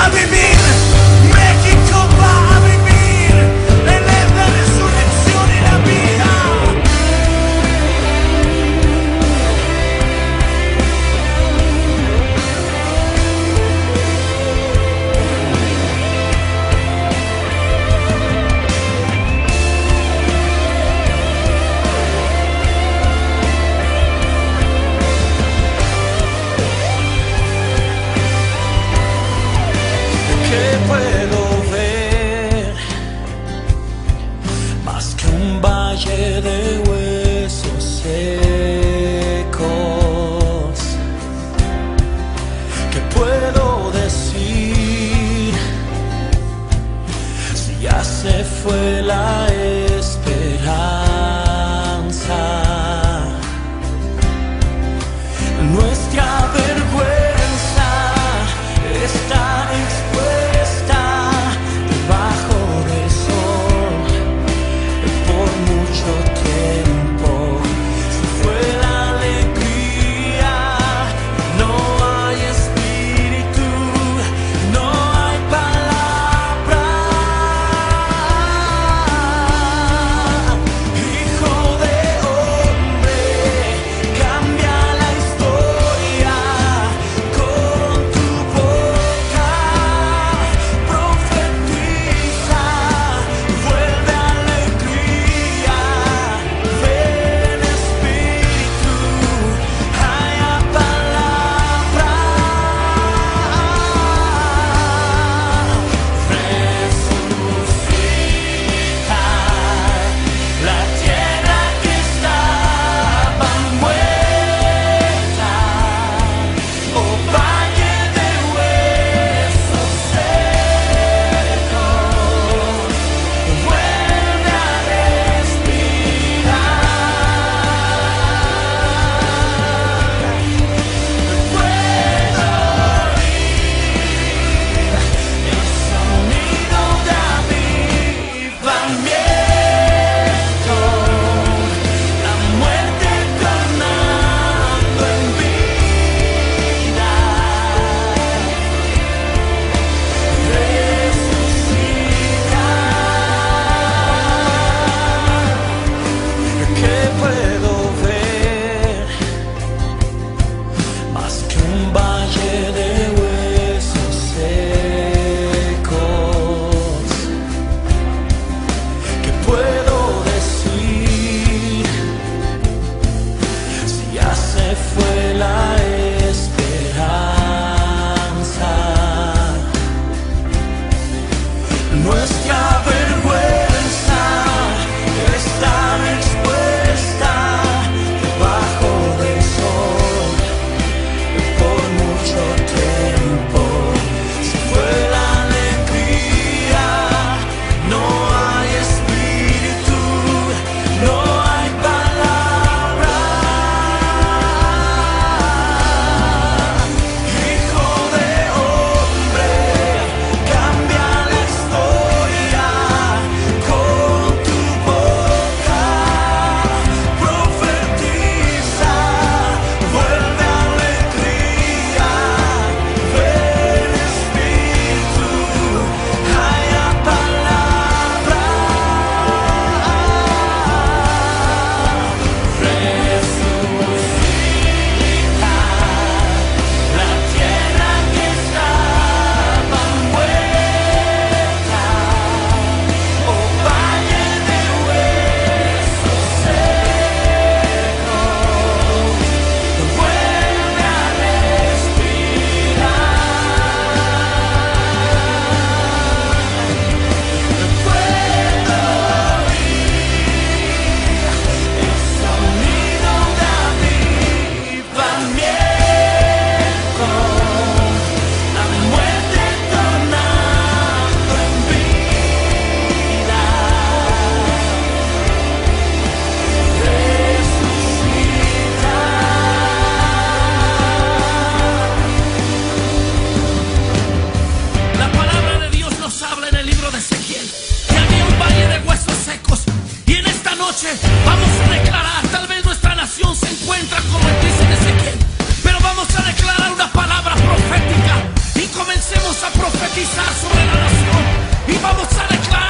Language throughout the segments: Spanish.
I'll be me quê lại vamos a declarar, tal vez nuestra nación se encuentra como dice en Ezequiel, pero vamos a declarar una palabra profética y comencemos a profetizar sobre la nación y vamos a declarar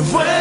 When